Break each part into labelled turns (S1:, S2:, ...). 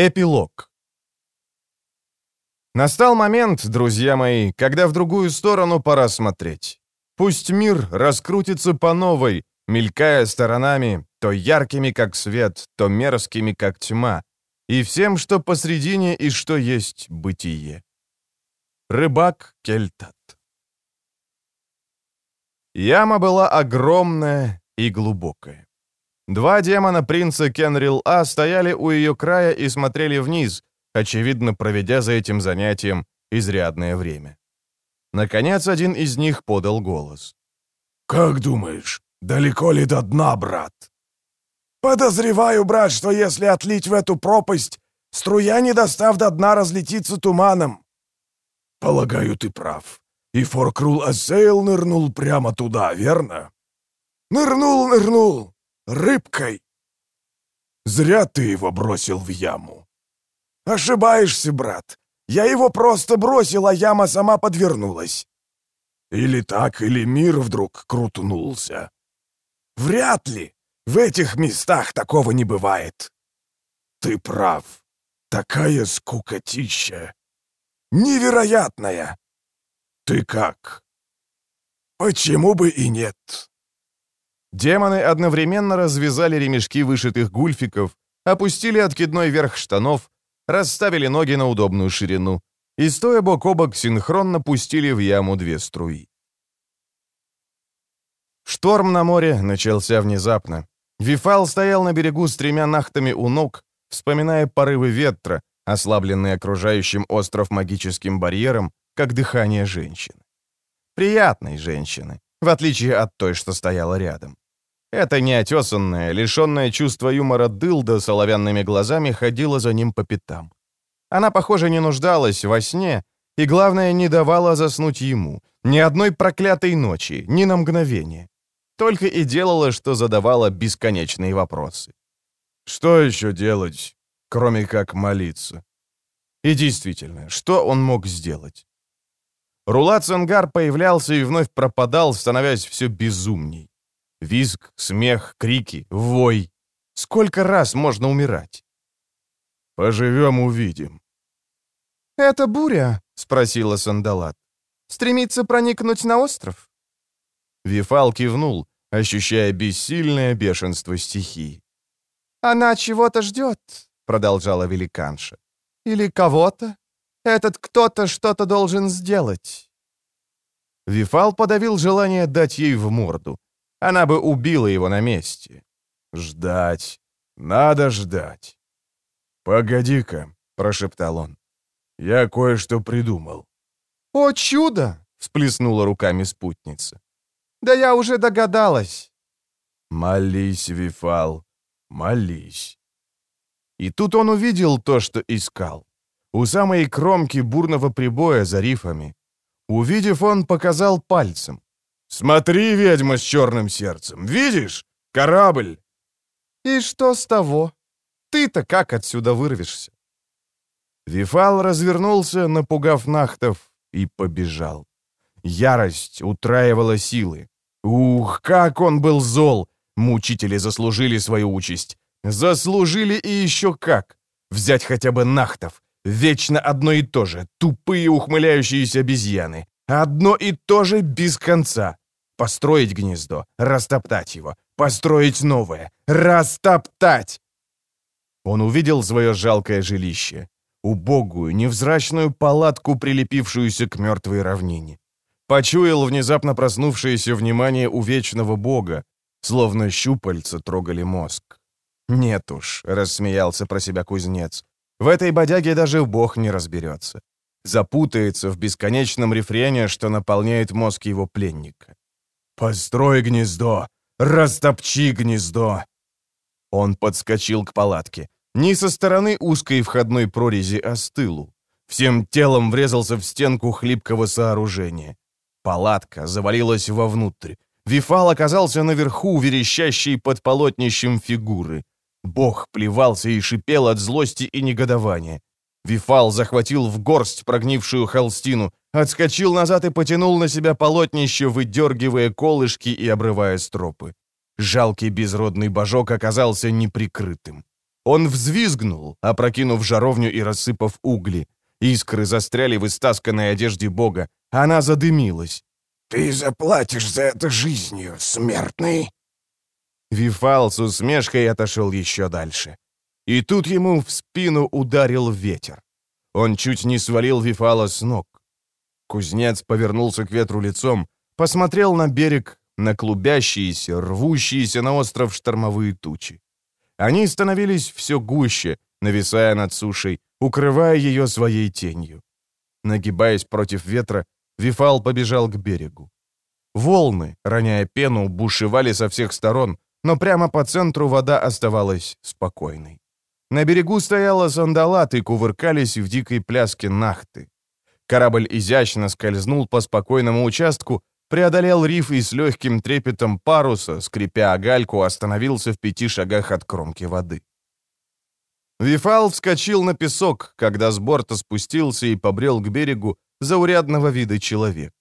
S1: Эпилог Настал момент, друзья мои, когда в другую сторону пора смотреть. Пусть мир раскрутится по новой, мелькая сторонами, то яркими, как свет, то мерзкими, как тьма, и всем, что посредине и что есть бытие. Рыбак Кельтат Яма была огромная и глубокая. Два демона принца Кенрил-А стояли у ее края и смотрели вниз, очевидно, проведя за этим занятием изрядное время. Наконец, один из них подал голос.
S2: «Как думаешь, далеко ли до дна, брат?» «Подозреваю, брат, что если отлить в эту пропасть, струя, не достав до дна, разлетится туманом». «Полагаю, ты прав. И Форкрул Ассейл нырнул прямо туда, верно?» «Нырнул, нырнул! Рыбкой!» «Зря ты его бросил в яму». «Ошибаешься, брат. Я его просто бросил, а яма сама подвернулась». «Или так, или мир вдруг крутнулся». «Вряд ли. В этих местах такого не бывает». «Ты прав. Такая скукотища. Невероятная. Ты как?» «Почему бы и нет?»
S1: Демоны одновременно развязали ремешки вышитых гульфиков, опустили откидной верх штанов, расставили ноги на удобную ширину и, стоя бок о бок, синхронно пустили в яму две струи. Шторм на море начался внезапно. Вифал стоял на берегу с тремя нахтами у ног, вспоминая порывы ветра, ослабленные окружающим остров магическим барьером, как дыхание женщины. Приятной женщины, в отличие от той, что стояла рядом. Эта неотесанная, лишенная чувства юмора дылда с оловянными глазами ходила за ним по пятам. Она, похоже, не нуждалась во сне, и, главное, не давала заснуть ему. Ни одной проклятой ночи, ни на мгновение. Только и делала, что задавала бесконечные вопросы. Что еще делать, кроме как молиться? И действительно, что он мог сделать? Рулат Сангар появлялся и вновь пропадал, становясь все безумней. Визг, смех, крики, вой. Сколько раз можно умирать? «Поживем, увидим».
S3: «Это буря?» — спросила Сандалат. «Стремится проникнуть на остров?»
S1: Вифал кивнул, ощущая бессильное бешенство стихии.
S3: «Она чего-то ждет», — продолжала великанша. «Или кого-то. Этот кто-то что-то должен сделать».
S1: Вифал подавил желание дать ей в морду. Она бы убила его на месте. Ждать. Надо ждать. «Погоди-ка», — прошептал он. «Я кое-что придумал».
S3: «О, чудо!» — всплеснула руками спутница. «Да я уже догадалась».
S1: «Молись, Вифал, молись». И тут он увидел то, что искал. У самой кромки бурного прибоя за рифами. Увидев, он показал пальцем. «Смотри, ведьма с черным сердцем! Видишь? Корабль!»
S3: «И что с того? Ты-то как отсюда вырвешься?»
S1: Вифал развернулся, напугав Нахтов, и побежал. Ярость утраивала силы. Ух, как он был зол! Мучители заслужили свою участь. Заслужили и еще как! Взять хотя бы Нахтов. Вечно одно и то же. Тупые ухмыляющиеся обезьяны. Одно и то же без конца. Построить гнездо, растоптать его, построить новое, растоптать. Он увидел свое жалкое жилище, убогую, невзрачную палатку, прилепившуюся к мертвой равнине. Почуял внезапно проснувшееся внимание у вечного бога, словно щупальца трогали мозг. «Нет уж», — рассмеялся про себя кузнец, — «в этой бодяге даже бог не разберется запутается в бесконечном рефрене, что наполняет мозг его пленника. «Построй гнездо! Растопчи гнездо!» Он подскочил к палатке. Не со стороны узкой входной прорези, а с тылу. Всем телом врезался в стенку хлипкого сооружения. Палатка завалилась вовнутрь. Вифал оказался наверху, верещащей под полотнищем фигуры. Бог плевался и шипел от злости и негодования. Вифал захватил в горсть прогнившую холстину, отскочил назад и потянул на себя полотнище, выдергивая колышки и обрывая стропы. Жалкий безродный божок оказался неприкрытым. Он взвизгнул, опрокинув жаровню и рассыпав угли. Искры застряли в истасканной одежде бога. Она задымилась.
S2: «Ты заплатишь за это жизнью, смертный!»
S1: Вифал с усмешкой отошел еще дальше. И тут ему в спину ударил ветер. Он чуть не свалил Вифала с ног. Кузнец повернулся к ветру лицом, посмотрел на берег, на клубящиеся, рвущиеся на остров штормовые тучи. Они становились все гуще, нависая над сушей, укрывая ее своей тенью. Нагибаясь против ветра, Вифал побежал к берегу. Волны, роняя пену, бушевали со всех сторон, но прямо по центру вода оставалась спокойной. На берегу стояла сандалат и кувыркались в дикой пляске нахты. Корабль изящно скользнул по спокойному участку, преодолел риф и с легким трепетом паруса, скрипя о гальку, остановился в пяти шагах от кромки воды. Вифал вскочил на песок, когда с борта спустился и побрел к берегу заурядного вида человек.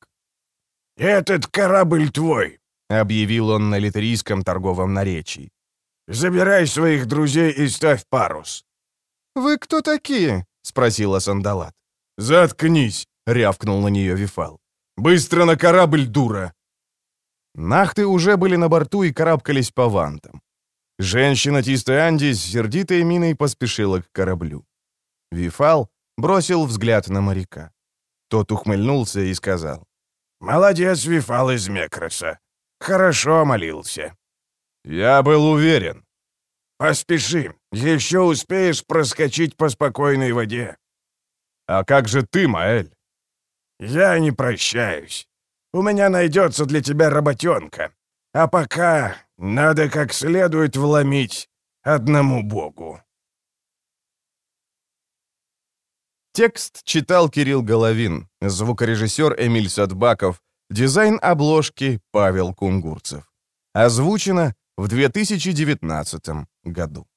S2: «Этот корабль твой», —
S1: объявил он на литерийском торговом наречии.
S2: «Забирай своих друзей и ставь парус».
S3: «Вы кто такие?»
S1: — спросила Сандалат. «Заткнись!» — рявкнул на нее Вифал. «Быстро на корабль, дура!» Нахты уже были на борту и карабкались по вантам. Женщина Тистой Анди с сердитой миной поспешила к кораблю. Вифал бросил взгляд на моряка. Тот ухмыльнулся и сказал.
S2: «Молодец, Вифал из Мекроса. Хорошо молился».
S1: «Я был уверен».
S2: «Поспеши, еще успеешь проскочить по спокойной воде».
S1: «А как же ты, Маэль?»
S2: «Я не прощаюсь. У меня найдется для тебя работенка. А пока надо как следует вломить одному богу».
S1: Текст читал Кирилл Головин, звукорежиссер Эмиль Садбаков, дизайн обложки Павел Кунгурцев. Озвучено в 2019 году.